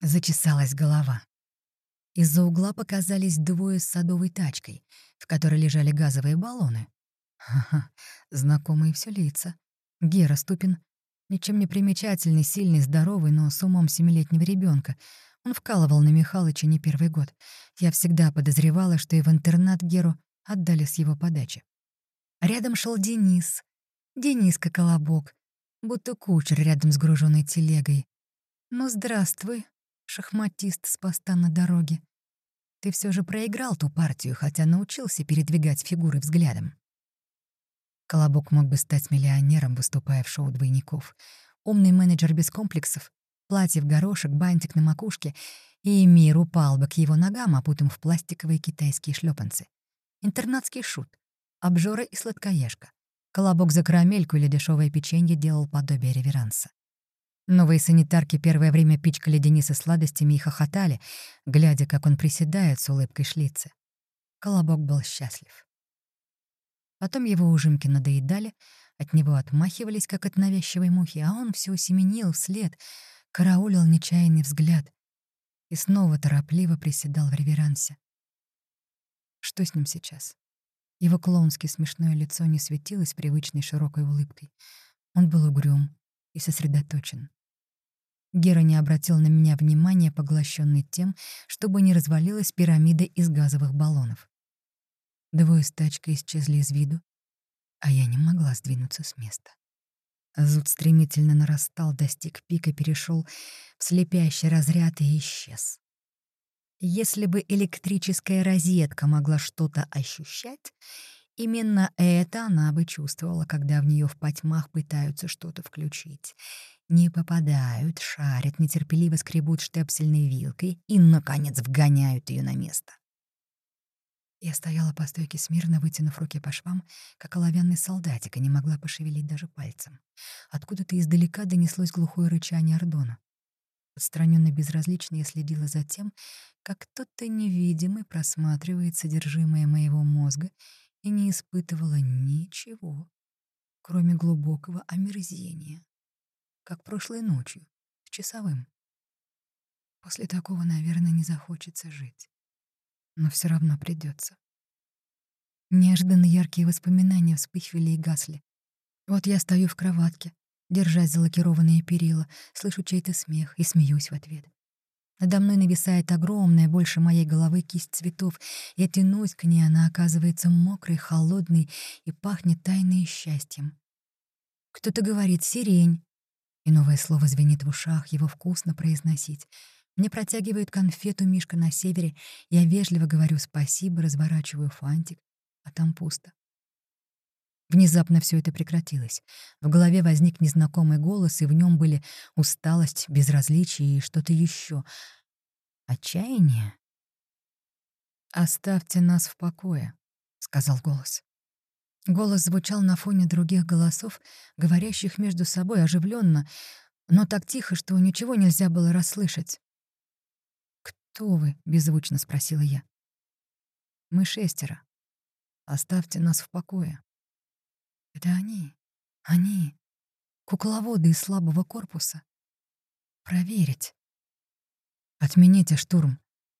Зачесалась голова. Из-за угла показались двое с садовой тачкой, в которой лежали газовые баллоны. Ха-ха, знакомые все лица. Гера Ступин, ничем не примечательный, сильный, здоровый, но с умом семилетнего ребенка. Он вкалывал на Михалыча не первый год. Я всегда подозревала, что и в интернат Геру отдали с его подачи. Рядом шел Денис. Дениска Колобок, будто кучер рядом с груженной телегой. «Ну, здравствуй, шахматист с поста на дороге. Ты все же проиграл ту партию, хотя научился передвигать фигуры взглядом». Колобок мог бы стать миллионером, выступая в шоу двойников. Умный менеджер без комплексов, платье в горошек, бантик на макушке, и мир упал бы к его ногам, опутым в пластиковые китайские шлепанцы. Интернатский шут, обжора и сладкоежка. Колобок за карамельку или дешевое печенье делал подобие реверанса. Новые санитарки первое время пичкали Дениса сладостями и хохотали, глядя, как он приседает с улыбкой шлицы. Колобок был счастлив. Потом его ужимки надоедали, от него отмахивались, как от навязчивой мухи, а он все семенил вслед, караулил нечаянный взгляд и снова торопливо приседал в реверансе. Что с ним сейчас? Его клоунски смешное лицо не светилось привычной широкой улыбкой. Он был угрюм и сосредоточен. Гера не обратил на меня внимания, поглощенный тем, чтобы не развалилась пирамида из газовых баллонов. Двое с тачкой исчезли из виду, а я не могла сдвинуться с места. Зуд стремительно нарастал, достиг пика, перешел в слепящий разряд и исчез. Если бы электрическая розетка могла что-то ощущать, именно это она бы чувствовала, когда в нее в потьмах пытаются что-то включить. Не попадают, шарят, нетерпеливо скребут штепсельной вилкой и, наконец, вгоняют ее на место. Я стояла по стойке смирно, вытянув руки по швам, как оловянный солдатик, и не могла пошевелить даже пальцем. Откуда-то издалека донеслось глухое рычание Ордона. Отстраненно безразлично я следила за тем, как кто-то невидимый просматривает содержимое моего мозга и не испытывала ничего, кроме глубокого омерзения, как прошлой ночью, с часовым. После такого, наверное, не захочется жить. Но все равно придется. Неожиданно яркие воспоминания вспыхивали и гасли. Вот я стою в кроватке, держась за лакированные перила, слышу чей-то смех и смеюсь в ответ. Надо мной нависает огромная, больше моей головы кисть цветов. Я тянусь к ней, она оказывается мокрой, холодной и пахнет тайной счастьем. Кто-то говорит «сирень», и новое слово звенит в ушах, его вкусно произносить. Мне протягивают конфету Мишка на севере, я вежливо говорю «спасибо», разворачиваю фантик, а там пусто. Внезапно все это прекратилось. В голове возник незнакомый голос, и в нем были усталость, безразличие и что-то еще. Отчаяние? «Оставьте нас в покое», — сказал голос. Голос звучал на фоне других голосов, говорящих между собой оживленно, но так тихо, что ничего нельзя было расслышать. «Кто вы?» — беззвучно спросила я. «Мы шестеро. Оставьте нас в покое». Это они. Они. Кукловоды из слабого корпуса. Проверить. Отмените штурм.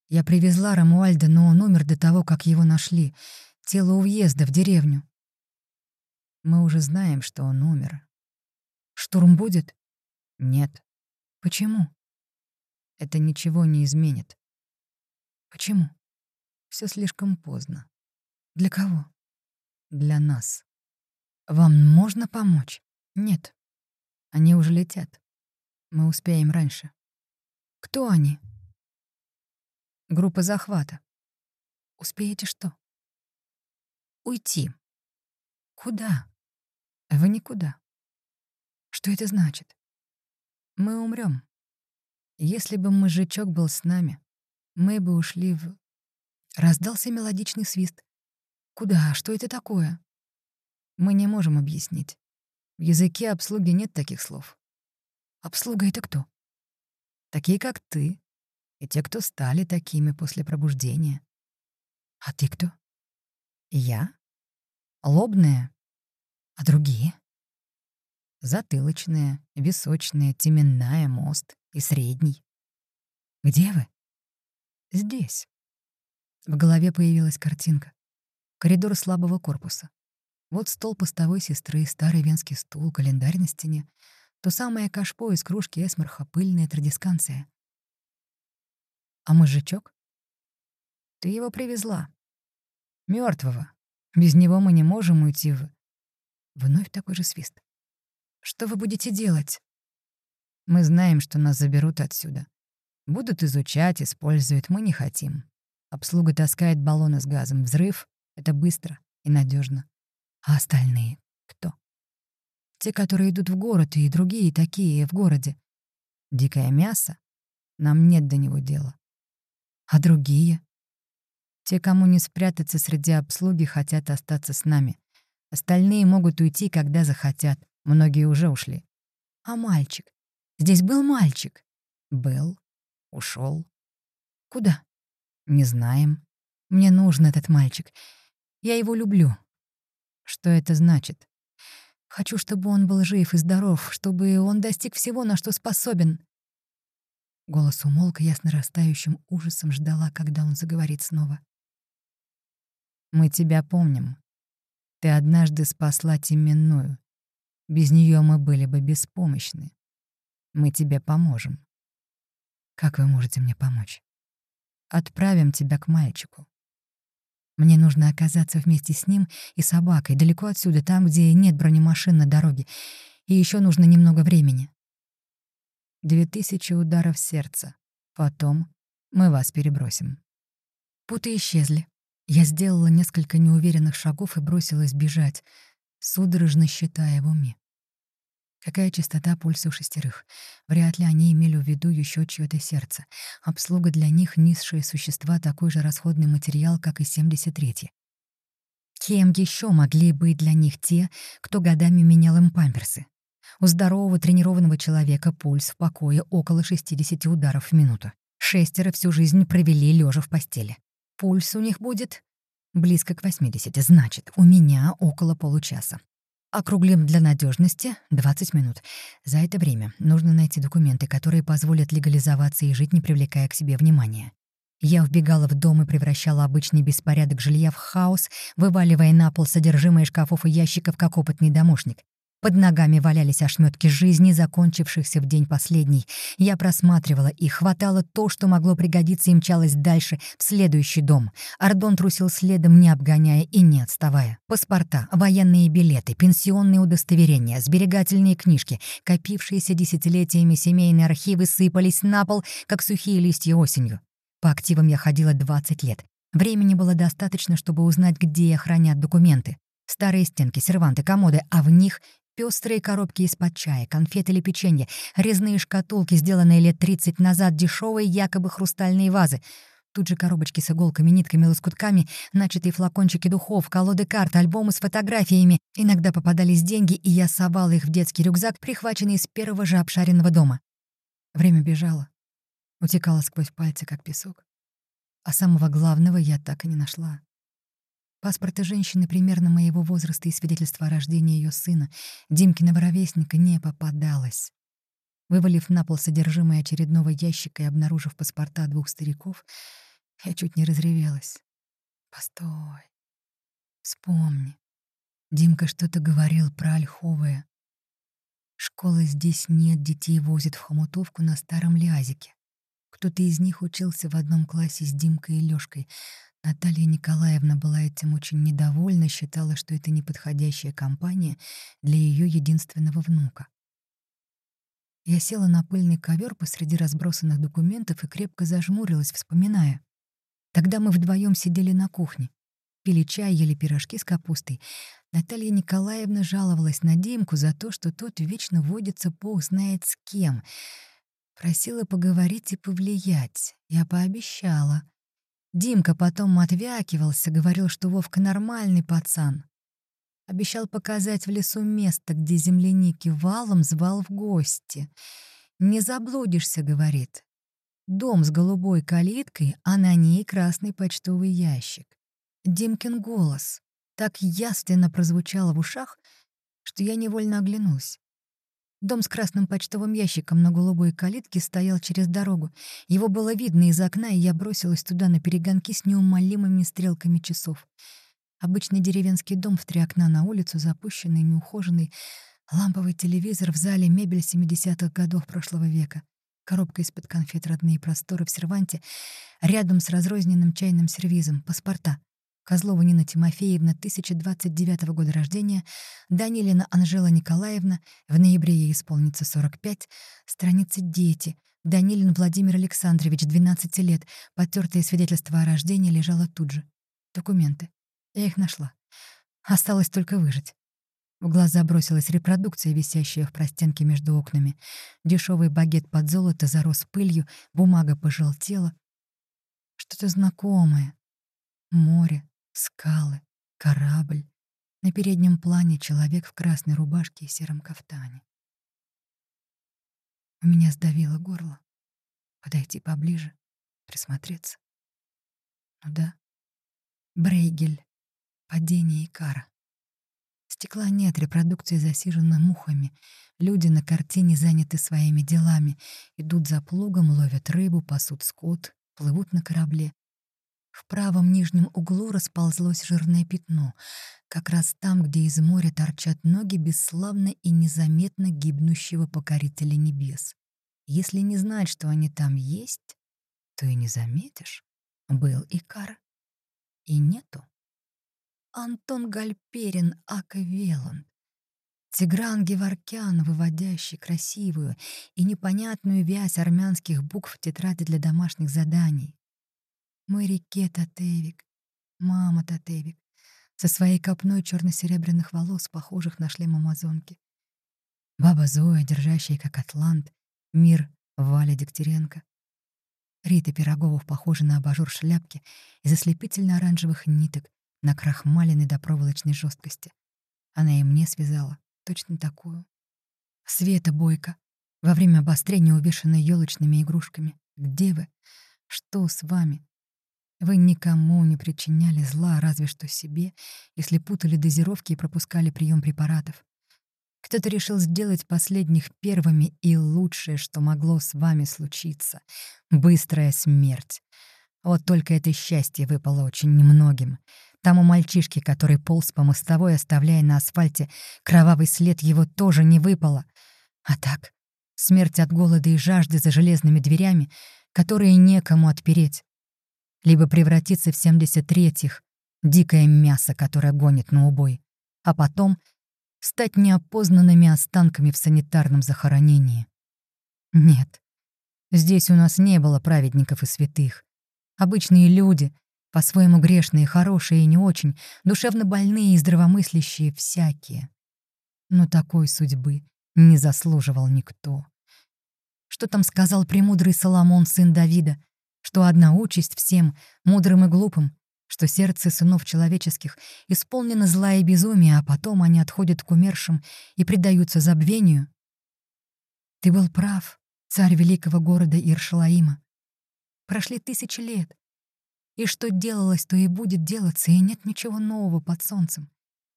Я привезла Рамуальда, но он умер до того, как его нашли. Тело у въезда в деревню. Мы уже знаем, что он умер. Штурм будет? Нет. Почему? Это ничего не изменит. Почему? Все слишком поздно. Для кого? Для нас. «Вам можно помочь?» «Нет. Они уже летят. Мы успеем раньше». «Кто они?» «Группа захвата». «Успеете что?» «Уйти». «Куда?» «Вы никуда». «Что это значит?» «Мы умрем. Если бы мужичок был с нами, мы бы ушли в...» Раздался мелодичный свист. «Куда? Что это такое?» Мы не можем объяснить. В языке обслуги нет таких слов. Обслуга — это кто? Такие, как ты. И те, кто стали такими после пробуждения. А ты кто? Я? Лобная. А другие? Затылочная, височная, теменная, мост и средний. Где вы?» «Здесь». В голове появилась картинка. Коридор слабого корпуса. Вот стол постовой сестры, старый венский стул, календарь на стене. То самое кашпо из кружки эсмарха, пыльная традисканция. А мужичок? Ты его привезла. Мертвого. Без него мы не можем уйти в... Вновь такой же свист. Что вы будете делать? Мы знаем, что нас заберут отсюда. Будут изучать, используют, мы не хотим. Обслуга таскает баллоны с газом. Взрыв — это быстро и надежно. А остальные кто? Те, которые идут в город, и другие такие в городе. Дикое мясо? Нам нет до него дела. А другие? Те, кому не спрятаться среди обслуги, хотят остаться с нами. Остальные могут уйти, когда захотят. Многие уже ушли. А мальчик? Здесь был мальчик? Был. Ушел. Куда? Не знаем. Мне нужен этот мальчик. Я его люблю. Что это значит? Хочу, чтобы он был жив и здоров, чтобы он достиг всего, на что способен. Голос умолк, я с нарастающим ужасом ждала, когда он заговорит снова. «Мы тебя помним. Ты однажды спасла Теменную. Без нее мы были бы беспомощны. Мы тебе поможем». «Как вы можете мне помочь?» «Отправим тебя к мальчику. Мне нужно оказаться вместе с ним и собакой, далеко отсюда, там, где нет бронемашин на дороге. И еще нужно немного времени. Две тысячи ударов сердца. Потом мы вас перебросим. Путы исчезли. Я сделала несколько неуверенных шагов и бросилась бежать, судорожно считая в уме. Какая частота пульса у шестерых? Вряд ли они имели в виду еще чьё-то сердце. Обслуга для них — низшие существа, такой же расходный материал, как и 73-й. Кем еще могли быть для них те, кто годами менял им памперсы? У здорового тренированного человека пульс в покое около 60 ударов в минуту. Шестеро всю жизнь провели лежа в постели. Пульс у них будет близко к 80, значит, у меня около получаса. Округлим для надежности 20 минут. За это время нужно найти документы, которые позволят легализоваться и жить, не привлекая к себе внимания. Я вбегала в дом и превращала обычный беспорядок жилья в хаос, вываливая на пол содержимое шкафов и ящиков, как опытный домушник. Под ногами валялись ошметки жизни, закончившихся в день последний. Я просматривала их, хватало то, что могло пригодиться, и мчалась дальше, в следующий дом. Ардон трусил следом, не обгоняя и не отставая. Паспорта, военные билеты, пенсионные удостоверения, сберегательные книжки, копившиеся десятилетиями семейные архивы сыпались на пол, как сухие листья осенью. По активам я ходила 20 лет. Времени было достаточно, чтобы узнать, где хранят документы. Старые стенки, серванты, комоды, а в них Пестрые коробки из-под чая, конфеты или печенье, резные шкатулки, сделанные лет 30 назад, дешевые якобы хрустальные вазы. Тут же коробочки с иголками, нитками, лоскутками, начатые флакончики духов, колоды карт, альбомы с фотографиями. Иногда попадались деньги, и я совала их в детский рюкзак, прихваченный из первого же обшаренного дома. Время бежало. Утекало сквозь пальцы, как песок. А самого главного я так и не нашла. Паспорта женщины примерно моего возраста и свидетельство о рождении ее сына, Димкина ровесника, не попадалось. Вывалив на пол содержимое очередного ящика и обнаружив паспорта двух стариков, я чуть не разревелась. «Постой. Вспомни. Димка что-то говорил про ольховое. Школы здесь нет, детей возят в хомутовку на старом лязике. Кто-то из них учился в одном классе с Димкой и Лёшкой, Наталья Николаевна была этим очень недовольна, считала, что это неподходящая компания для ее единственного внука. Я села на пыльный ковер посреди разбросанных документов и крепко зажмурилась, вспоминая. Тогда мы вдвоем сидели на кухне, пили чай, ели пирожки с капустой. Наталья Николаевна жаловалась на Димку за то, что тот вечно водится бог знает с кем. Просила поговорить и повлиять. Я пообещала. Димка потом отвякивался, говорил, что Вовка нормальный пацан. Обещал показать в лесу место, где земляники валом звал в гости. «Не заблудишься», — говорит. Дом с голубой калиткой, а на ней красный почтовый ящик. Димкин голос так ясно прозвучал в ушах, что я невольно оглянулась. Дом с красным почтовым ящиком на голубой калитке стоял через дорогу. Его было видно из окна, и я бросилась туда на перегонки с неумолимыми стрелками часов. Обычный деревенский дом в три окна на улицу, запущенный, неухоженный. Ламповый телевизор в зале, мебель 70-х годов прошлого века. Коробка из-под конфет «Родные просторы» в серванте. Рядом с разрозненным чайным сервизом. Паспорта. Козлова Нина Тимофеевна, 1029 года рождения, Данилина Анжела Николаевна, в ноябре ей исполнится 45, страница «Дети», Данилин Владимир Александрович, 12 лет, потертое свидетельство о рождении лежало тут же. Документы. Я их нашла. Осталось только выжить. В глаза бросилась репродукция, висящая в простенке между окнами. Дешевый багет под золото зарос пылью, бумага пожелтела. Что-то знакомое. Море, скалы, корабль. На переднем плане человек в красной рубашке и сером кафтане. У меня сдавило горло. Подойти поближе, присмотреться. Ну да. Брейгель. Падение Икара. Стекла нет, репродукция засижена мухами. Люди на картине заняты своими делами. Идут за плугом, ловят рыбу, пасут скот, плывут на корабле. В правом нижнем углу расползлось жирное пятно, как раз там, где из моря торчат ноги бесславно и незаметно гибнущего покорителя небес. Если не знать, что они там есть, то и не заметишь. Был Икар. И нету. Антон Гальперин Ака Веланд. Тигран Геворкян, выводящий красивую и непонятную вязь армянских букв в тетради для домашних заданий. Мой реке Татевик, мама Татевик, со своей копной черно-серебряных волос, похожих на шлем амазонки. Баба Зоя, держащая как атлант, мир Валя Дегтяренко. Рита Пироговов похожа на абажур шляпки из ослепительно-оранжевых ниток, на крахмаленной до проволочной жесткости. Она и мне связала точно такую. Света Бойко, во время обострения увешанной елочными игрушками. Где вы? Что с вами? Вы никому не причиняли зла, разве что себе, если путали дозировки и пропускали прием препаратов. Кто-то решил сделать последних первыми и лучшее, что могло с вами случиться — быстрая смерть. Вот только это счастье выпало очень немногим. Тому мальчишке, который полз по мостовой, оставляя на асфальте кровавый след, его тоже не выпало. А так, смерть от голода и жажды за железными дверями, которые некому отпереть либо превратиться в 73-х, дикое мясо, которое гонит на убой, а потом стать неопознанными останками в санитарном захоронении. Нет, здесь у нас не было праведников и святых. Обычные люди, по-своему грешные, хорошие и не очень, душевно больные и здравомыслящие всякие. Но такой судьбы не заслуживал никто. Что там сказал премудрый Соломон, сын Давида? Что одна участь всем, мудрым и глупым, что сердце сынов человеческих исполнено зла и безумия, а потом они отходят к умершим и предаются забвению? Ты был прав, царь великого города Иршалаима. Прошли тысячи лет, и что делалось, то и будет делаться, и нет ничего нового под солнцем.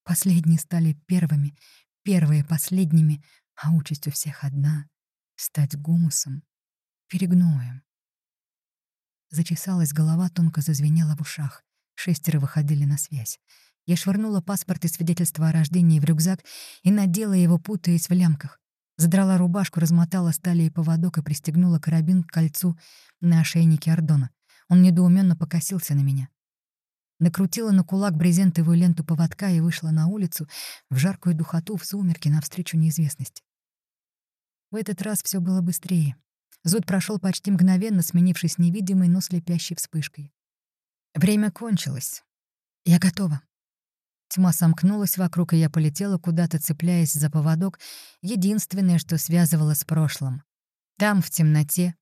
Последние стали первыми, первые — последними, а участь у всех одна — стать гумусом, перегноем. Зачесалась голова, тонко зазвенела в ушах. Шестеро выходили на связь. Я швырнула паспорт и свидетельство о рождении в рюкзак и надела его, путаясь в лямках. Задрала рубашку, размотала стали и поводок и пристегнула карабин к кольцу на ошейнике Ордона. Он недоуменно покосился на меня. Накрутила на кулак брезентовую ленту поводка и вышла на улицу в жаркую духоту в сумерки навстречу неизвестности. В этот раз все было быстрее. Зуд прошел почти мгновенно, сменившись невидимой, но слепящей вспышкой. Время кончилось. Я готова. Тьма сомкнулась вокруг, и я полетела куда-то, цепляясь за поводок, единственное, что связывало с прошлым. Там, в темноте,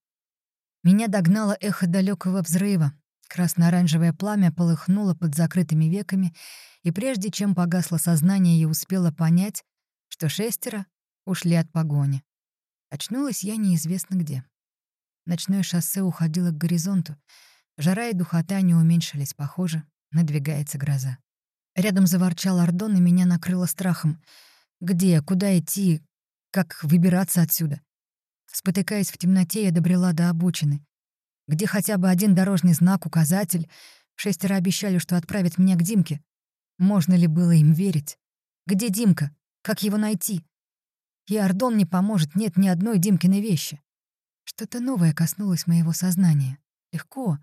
меня догнало эхо далекого взрыва. Красно-оранжевое пламя полыхнуло под закрытыми веками, и прежде чем погасло сознание, я успела понять, что шестеро ушли от погони. Очнулась я неизвестно где. Ночное шоссе уходило к горизонту. Жара и духота не уменьшились, похоже, надвигается гроза. Рядом заворчал Ордон, и меня накрыло страхом. Где, куда идти, как выбираться отсюда. Спотыкаясь в темноте, я добрела до обочины. Где хотя бы один дорожный знак, указатель. Шестеро обещали, что отправят меня к Димке. Можно ли было им верить? Где Димка? Как его найти? И Ордон не поможет, нет ни одной Димкиной вещи. Что-то новое коснулось моего сознания. Легко,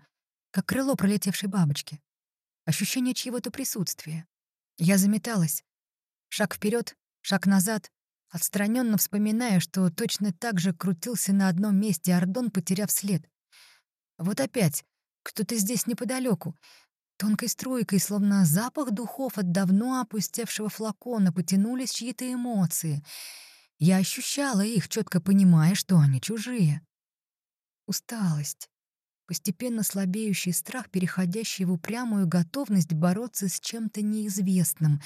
как крыло пролетевшей бабочки. Ощущение чьего-то присутствия. Я заметалась. Шаг вперед, шаг назад, отстраненно вспоминая, что точно так же крутился на одном месте Ордон, потеряв след. Вот опять, кто-то здесь неподалеку. Тонкой струйкой, словно запах духов от давно опустевшего флакона, потянулись чьи-то эмоции. Я ощущала их, четко понимая, что они чужие. Усталость, постепенно слабеющий страх, переходящий в упрямую готовность бороться с чем-то неизвестным,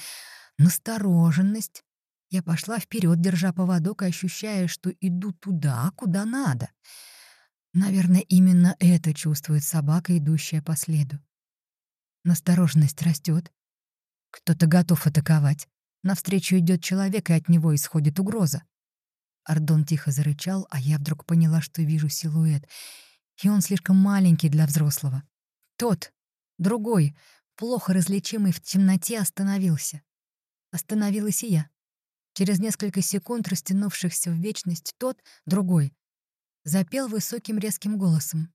настороженность. Я пошла вперед, держа поводок и ощущая, что иду туда, куда надо. Наверное, именно это чувствует собака, идущая по следу. Настороженность растет. Кто-то готов атаковать. Навстречу идет человек, и от него исходит угроза. Ардон тихо зарычал, а я вдруг поняла, что вижу силуэт. И он слишком маленький для взрослого. Тот, другой, плохо различимый в темноте, остановился. Остановилась и я. Через несколько секунд, растянувшихся в вечность, тот, другой, запел высоким резким голосом.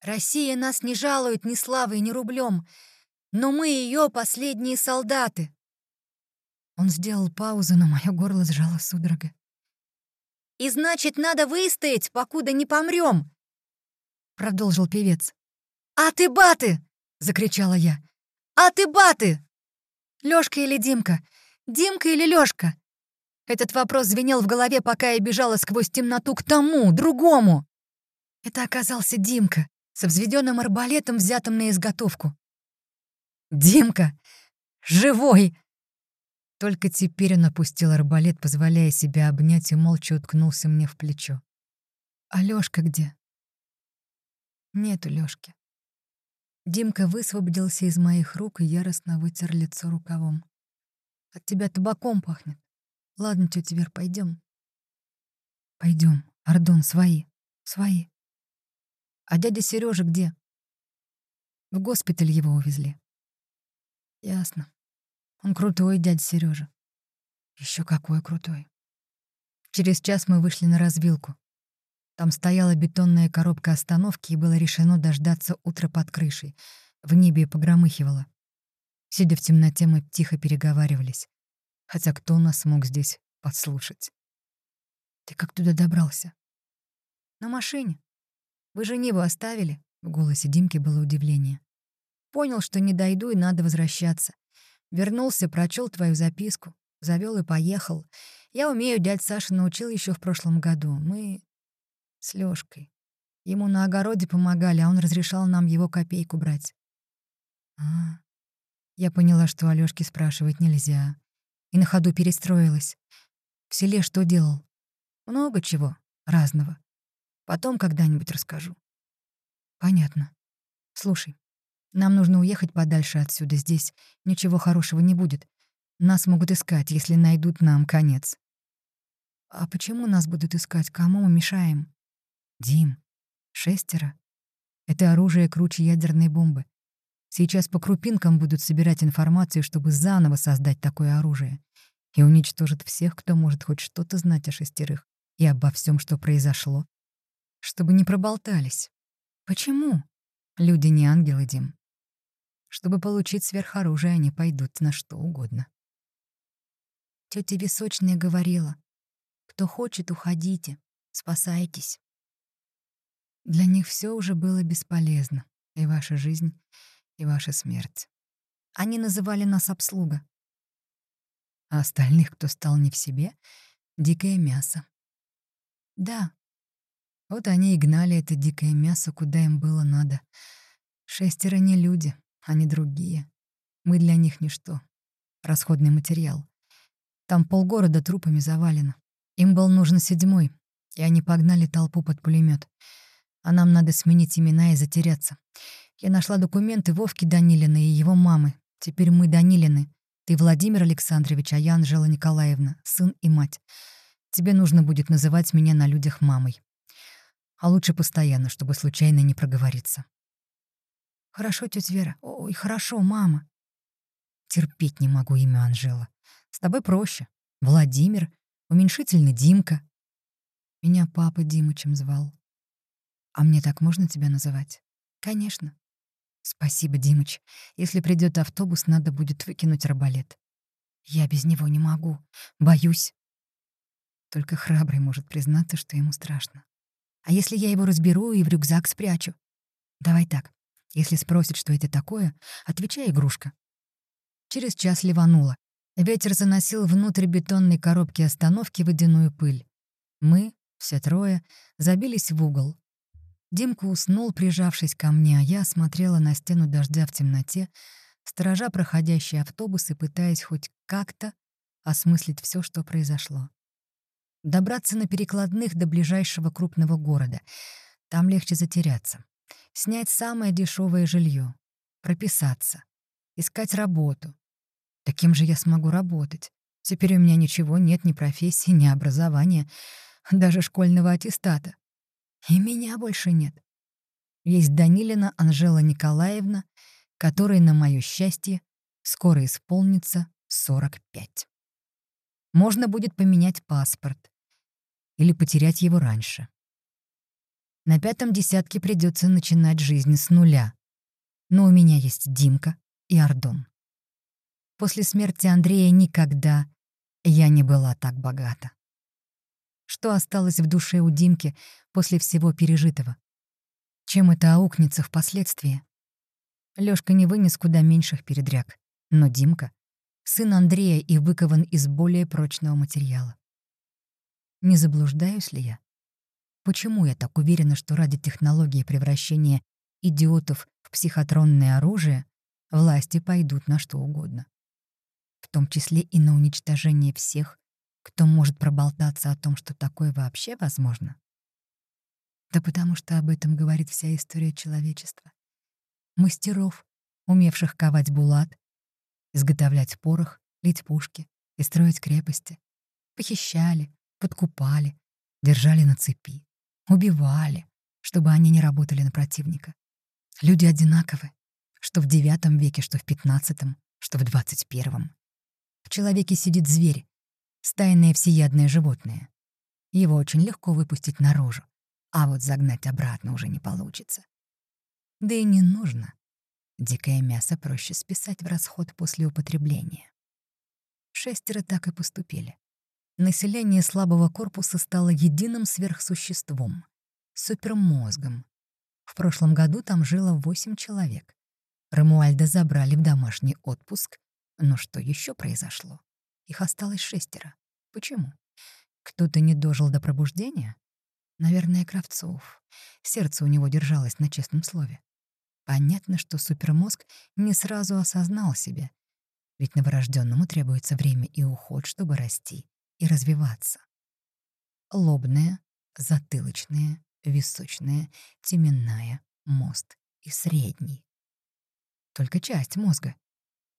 «Россия нас не жалует ни славой, ни рублем, но мы ее последние солдаты!» Он сделал паузу, но мое горло сжало судорога. «И значит, надо выстоять, покуда не помрем!» Продолжил певец. «А ты баты!» — закричала я. «А ты баты!» Лёшка или Димка? Димка или Лёшка? Этот вопрос звенел в голове, пока я бежала сквозь темноту к тому, другому. Это оказался Димка со взведенным арбалетом, взятым на изготовку. «Димка! Живой!» Только теперь он опустил арбалет, позволяя себя обнять, и молча уткнулся мне в плечо. «А Лёшка где?» «Нету Лёшки». Димка высвободился из моих рук и яростно вытер лицо рукавом. «От тебя табаком пахнет. Ладно, тетя Вер, пойдем. Пойдем, Ардон, свои, свои. А дядя Сережа где? В госпиталь его увезли. Ясно. Он крутой, дядя Сережа. Еще какой крутой. Через час мы вышли на развилку. Там стояла бетонная коробка остановки, и было решено дождаться утра под крышей. В небе погромыхивало. Сидя в темноте, мы тихо переговаривались. Хотя кто нас мог здесь подслушать? «Ты как туда добрался?» «На машине. Вы же Ниву оставили?» В голосе Димки было удивление. «Понял, что не дойду и надо возвращаться. Вернулся, прочел твою записку, завел и поехал. Я умею, дядь Саша научил еще в прошлом году. Мы с Лёшкой. Ему на огороде помогали, а он разрешал нам его копейку брать. А, я поняла, что Алёшке спрашивать нельзя. И на ходу перестроилась. В селе что делал? Много чего, разного. Потом когда-нибудь расскажу. Понятно. Слушай, нам нужно уехать подальше отсюда. Здесь ничего хорошего не будет. Нас могут искать, если найдут нам конец. А почему нас будут искать? Кому мы мешаем? Дим, шестеро. Это оружие круче ядерной бомбы. Сейчас по крупинкам будут собирать информацию, чтобы заново создать такое оружие. И уничтожат всех, кто может хоть что-то знать о шестерых и обо всем, что произошло. Чтобы не проболтались. Почему? Люди не ангелы, Дим. Чтобы получить сверхоружие, они пойдут на что угодно. Тетя Височная говорила, кто хочет, уходите, спасайтесь. Для них все уже было бесполезно, и ваша жизнь, и ваша смерть. Они называли нас обслуга. А остальных, кто стал не в себе, — дикое мясо. Да, вот они и гнали это дикое мясо, куда им было надо. Шестеро не люди, они другие. Мы для них ничто. Расходный материал. Там полгорода трупами завалено. Им был нужен седьмой, и они погнали толпу под пулемет а нам надо сменить имена и затеряться. Я нашла документы Вовки Данилина и его мамы. Теперь мы Данилины. Ты Владимир Александрович, а я Анжела Николаевна, сын и мать. Тебе нужно будет называть меня на людях мамой. А лучше постоянно, чтобы случайно не проговориться. Хорошо, тетя Вера. Ой, хорошо, мама. Терпеть не могу имя Анжела. С тобой проще. Владимир, уменьшительно Димка. Меня папа Димычем звал. А мне так можно тебя называть? Конечно. Спасибо, Димыч. Если придет автобус, надо будет выкинуть арбалет. Я без него не могу. Боюсь. Только храбрый может признаться, что ему страшно. А если я его разберу и в рюкзак спрячу? Давай так. Если спросит, что это такое, отвечай игрушка. Через час ливануло. Ветер заносил внутрь бетонной коробки остановки водяную пыль. Мы, все трое, забились в угол. Димка уснул, прижавшись ко мне, а я смотрела на стену дождя в темноте, сторожа проходящие автобусы, пытаясь хоть как-то осмыслить все, что произошло. Добраться на перекладных до ближайшего крупного города. Там легче затеряться. Снять самое дешевое жилье. Прописаться. Искать работу. Да же я смогу работать? Теперь у меня ничего нет, ни профессии, ни образования, даже школьного аттестата. И меня больше нет. Есть Данилина Анжела Николаевна, которой, на моё счастье, скоро исполнится 45. Можно будет поменять паспорт или потерять его раньше. На пятом десятке придется начинать жизнь с нуля. Но у меня есть Димка и Ардон. После смерти Андрея никогда я не была так богата. Что осталось в душе у Димки после всего пережитого? Чем это аукнется впоследствии? Лёшка не вынес куда меньших передряг, но Димка — сын Андрея и выкован из более прочного материала. Не заблуждаюсь ли я? Почему я так уверена, что ради технологии превращения идиотов в психотронное оружие власти пойдут на что угодно? В том числе и на уничтожение всех, кто может проболтаться о том, что такое вообще возможно? Да потому что об этом говорит вся история человечества. Мастеров, умевших ковать булат, изготовлять порох, лить пушки и строить крепости, похищали, подкупали, держали на цепи, убивали, чтобы они не работали на противника. Люди одинаковы, что в девятом веке, что в пятнадцатом, что в двадцать первом. В человеке сидит зверь, стайное всеядное животное. Его очень легко выпустить наружу, а вот загнать обратно уже не получится. Да и не нужно. Дикое мясо проще списать в расход после употребления. Шестеро так и поступили. Население слабого корпуса стало единым сверхсуществом — супермозгом. В прошлом году там жило восемь человек. Рамуальда забрали в домашний отпуск, но что еще произошло? Их осталось шестеро. Почему? Кто-то не дожил до пробуждения? Наверное, Кравцов. Сердце у него держалось на честном слове. Понятно, что супермозг не сразу осознал себя. Ведь новорожденному требуется время и уход, чтобы расти и развиваться. Лобная, затылочная, височная, теменная, мост и средний. Только часть мозга.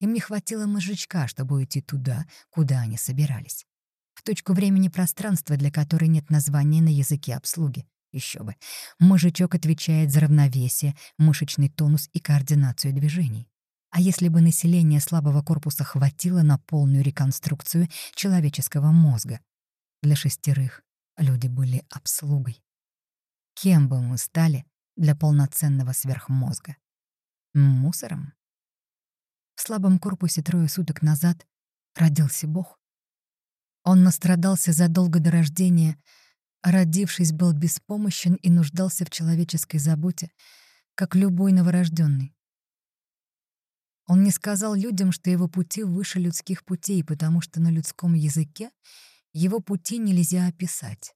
Им не хватило мозжечка, чтобы уйти туда, куда они собирались. В точку времени пространства, для которой нет названия на языке обслуги. Еще бы. Мозжечок отвечает за равновесие, мышечный тонус и координацию движений. А если бы население слабого корпуса хватило на полную реконструкцию человеческого мозга? Для шестерых люди были обслугой. Кем бы мы стали для полноценного сверхмозга? Мусором? В слабом корпусе трое суток назад родился Бог. Он настрадался задолго до рождения, родившись, был беспомощен и нуждался в человеческой заботе, как любой новорожденный. Он не сказал людям, что его пути выше людских путей, потому что на людском языке его пути нельзя описать.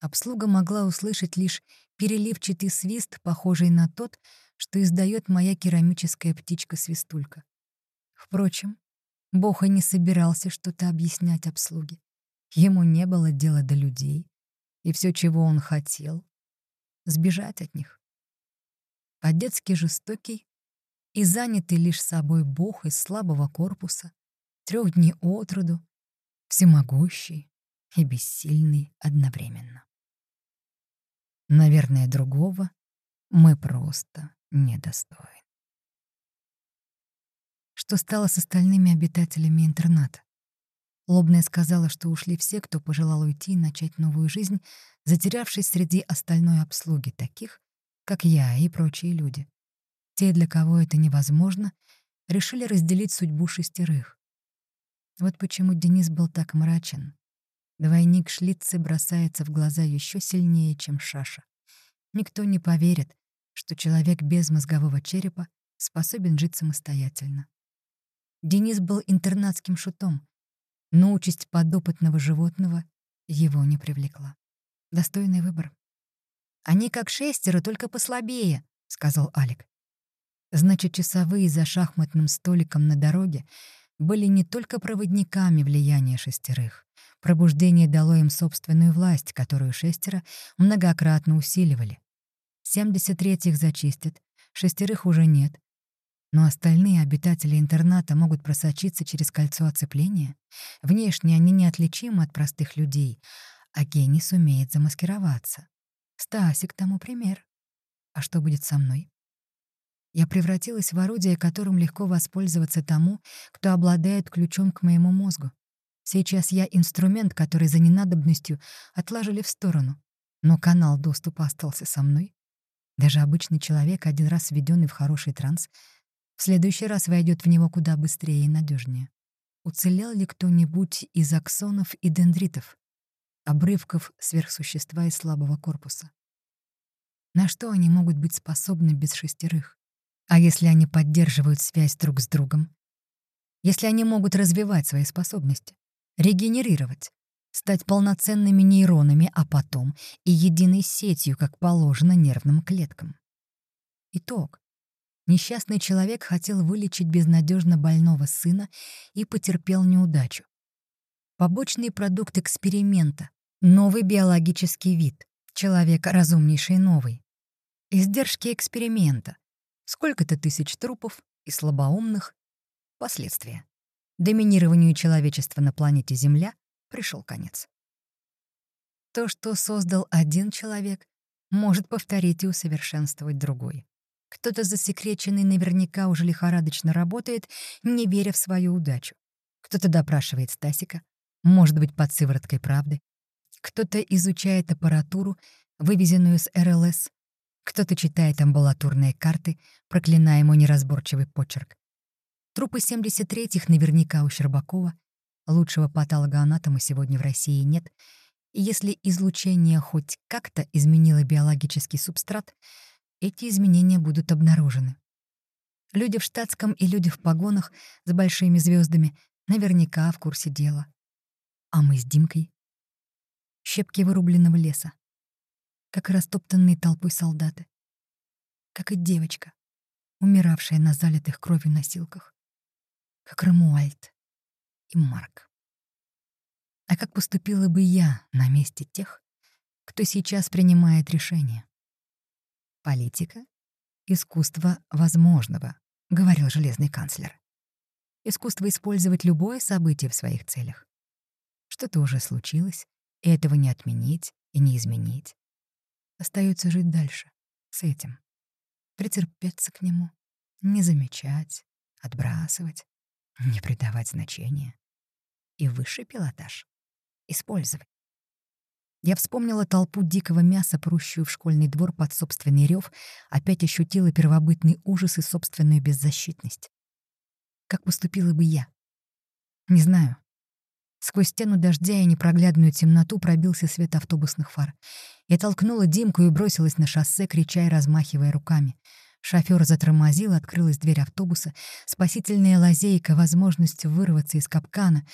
Обслуга могла услышать лишь переливчатый свист, похожий на тот, что издает моя керамическая птичка-свистулька. Впрочем, Бог и не собирался что-то объяснять обслуге. Ему не было дела до людей, и все, чего он хотел — сбежать от них. По-детски жестокий и занятый лишь собой Бог из слабого корпуса трех дней от всемогущий и бессильный одновременно. Наверное, другого мы просто недостойны. Что стало с остальными обитателями интерната? Лобная сказала, что ушли все, кто пожелал уйти и начать новую жизнь, затерявшись среди остальной обслуги, таких, как я и прочие люди. Те, для кого это невозможно, решили разделить судьбу шестерых. Вот почему Денис был так мрачен. Двойник Шлитцы бросается в глаза еще сильнее, чем Шаша. Никто не поверит, что человек без мозгового черепа способен жить самостоятельно. Денис был интернатским шутом, но участь подопытного животного его не привлекла. Достойный выбор. «Они как шестеро, только послабее», — сказал Алик. Значит, часовые за шахматным столиком на дороге были не только проводниками влияния шестерых. Пробуждение дало им собственную власть, которую шестеро многократно усиливали. 73-х зачистят, шестерых уже нет, но остальные обитатели интерната могут просочиться через кольцо оцепления. Внешне они неотличимы от простых людей, а гений сумеет замаскироваться. Стасик тому пример. А что будет со мной? Я превратилась в орудие, которым легко воспользоваться тому, кто обладает ключом к моему мозгу. Сейчас я инструмент, который за ненадобностью отложили в сторону. Но канал доступа остался со мной. Даже обычный человек, один раз введенный в хороший транс, в следующий раз войдет в него куда быстрее и надежнее. Уцелел ли кто-нибудь из аксонов и дендритов, обрывков сверхсущества из слабого корпуса? На что они могут быть способны без шестерых? А если они поддерживают связь друг с другом? Если они могут развивать свои способности, регенерировать, стать полноценными нейронами, а потом и единой сетью, как положено нервным клеткам? Итог. Несчастный человек хотел вылечить безнадежно больного сына и потерпел неудачу. Побочный продукт эксперимента, новый биологический вид, человек разумнейший новый. Издержки эксперимента, сколько-то тысяч трупов и слабоумных. Последствия. Доминированию человечества на планете Земля пришел конец. То, что создал один человек, может повторить и усовершенствовать другой. Кто-то засекреченный наверняка уже лихорадочно работает, не веря в свою удачу. Кто-то допрашивает Стасика, может быть, под сывороткой правды. Кто-то изучает аппаратуру, вывезенную с РЛС. Кто-то читает амбулаторные карты, проклиная ему неразборчивый почерк. Трупы 73-х наверняка у Щербакова. Лучшего патологоанатома сегодня в России нет. И если излучение хоть как-то изменило биологический субстрат — эти изменения будут обнаружены. Люди в штатском и люди в погонах с большими звездами наверняка в курсе дела. А мы с Димкой? Щепки вырубленного леса. Как растоптанные толпой солдаты. Как и девочка, умиравшая на залитых кровью носилках. Как Рамуальд и Марк. А как поступила бы я на месте тех, кто сейчас принимает решения? Политика — искусство возможного, — говорил железный канцлер. Искусство использовать любое событие в своих целях. Что-то уже случилось, и этого не отменить и не изменить. Остается жить дальше, с этим. Претерпеться к нему, не замечать, отбрасывать, не придавать значения. И высший пилотаж — использовать. Я вспомнила толпу дикого мяса, прущую в школьный двор под собственный рев, опять ощутила первобытный ужас и собственную беззащитность. Как поступила бы я? Не знаю. Сквозь стену дождя и непроглядную темноту пробился свет автобусных фар. Я толкнула Димку и бросилась на шоссе, крича и размахивая руками. Шофёр затормозил, открылась дверь автобуса. Спасительная лазейка, возможность вырваться из капкана.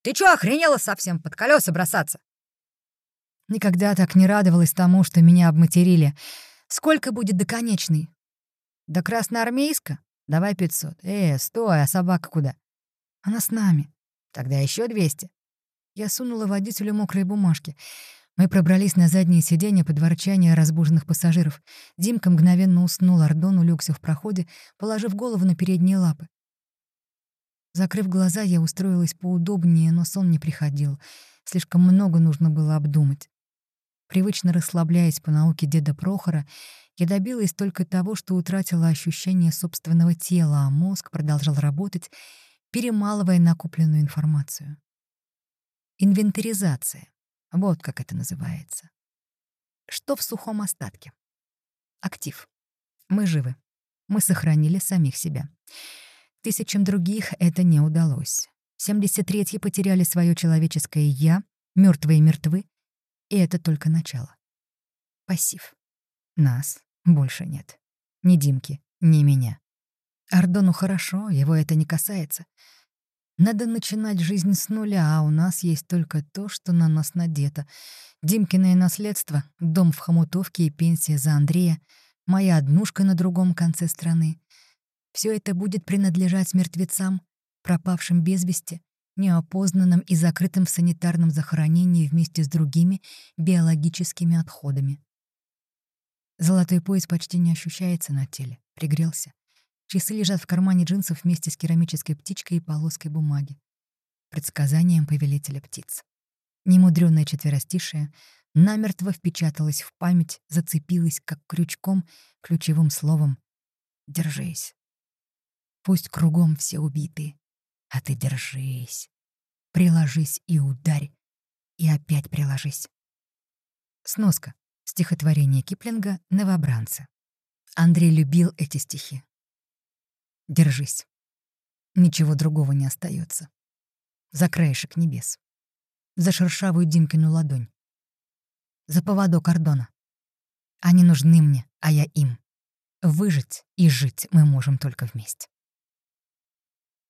«Ты чё, охренела совсем под колеса бросаться?» Никогда так не радовалась тому, что меня обматерили. Сколько будет до конечной? До Красноармейска? Давай 500. Э, стой, а собака куда? Она с нами. Тогда еще 200. Я сунула водителю мокрые бумажки. Мы пробрались на заднее сиденье под ворчание разбуженных пассажиров. Димка мгновенно уснул, Ардон улегся в проходе, положив голову на передние лапы. Закрыв глаза, я устроилась поудобнее, но сон не приходил. Слишком много нужно было обдумать. Привычно расслабляясь по науке деда Прохора, я добилась только того, что утратила ощущение собственного тела, а мозг продолжал работать, перемалывая накопленную информацию. Инвентаризация. Вот как это называется. Что в сухом остатке? Актив. Мы живы. Мы сохранили самих себя. Тысячам других это не удалось. 73-й потеряли свое человеческое «я», мертвые мертвы, и это только начало. Пассив. Нас больше нет. Ни Димки, ни меня. Ардону хорошо, его это не касается. Надо начинать жизнь с нуля, а у нас есть только то, что на нас надето. Димкиное наследство, дом в Хомутовке и пенсия за Андрея, моя однушка на другом конце страны. Все это будет принадлежать мертвецам, пропавшим без вести, неопознанным и закрытым в санитарном захоронении вместе с другими биологическими отходами. Золотой пояс почти не ощущается на теле, пригрелся. Часы лежат в кармане джинсов вместе с керамической птичкой и полоской бумаги. Предсказанием повелителя птиц. Немудрённое четверостишее намертво впечаталось в память, зацепилось, как крючком, ключевым словом «Держись». Пусть кругом все убиты, а ты держись. Приложись и ударь, и опять приложись. Сноска. Стихотворение Киплинга «Новобранцы». Андрей любил эти стихи. Держись. Ничего другого не остается. За краешек небес. За шершавую Димкину ладонь. За поводок Ордона. Они нужны мне, а я им. Выжить и жить мы можем только вместе.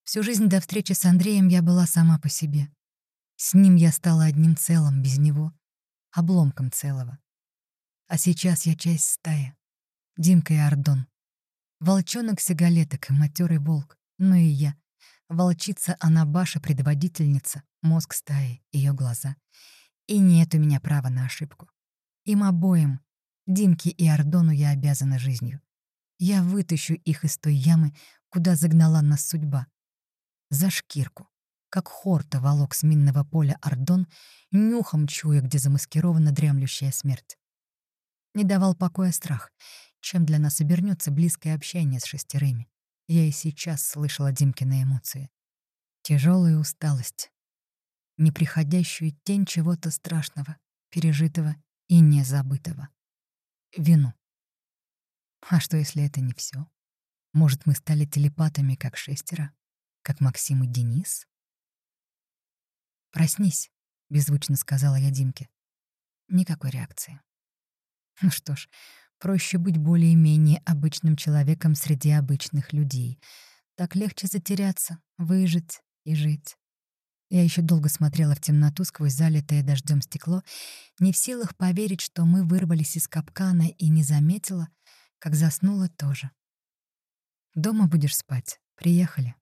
Всю жизнь до встречи с Андреем я была сама по себе. С ним я стала одним целым, без него — обломком целого. А сейчас я часть стаи. Димка и Ордон. Волчонок сигалеток и матерый волк, ну и я. Волчица Анабаша, предводительница, мозг стаи, ее глаза. И нет у меня права на ошибку. Им обоим, Димке и Ордону, я обязана жизнью. Я вытащу их из той ямы, куда загнала нас судьба. За шкирку, как хорта волок с минного поля Ордон, нюхом чуя, где замаскирована дремлющая смерть. Не давал покоя страх — чем для нас обернется близкое общение с шестерыми. Я и сейчас слышала Димкины эмоции. Тяжелую усталость, неприходящую тень чего-то страшного, пережитого и незабытого. Вину. А что, если это не все? Может, мы стали телепатами, как шестеро? Как Максим и Денис? «Проснись», — беззвучно сказала я Димке. Никакой реакции. Ну что ж, Проще быть более-менее обычным человеком среди обычных людей. Так легче затеряться, выжить и жить. Я еще долго смотрела в темноту сквозь залитое дождем стекло, не в силах поверить, что мы вырвались из капкана и не заметила, как заснула тоже. «Дома будешь спать? Приехали».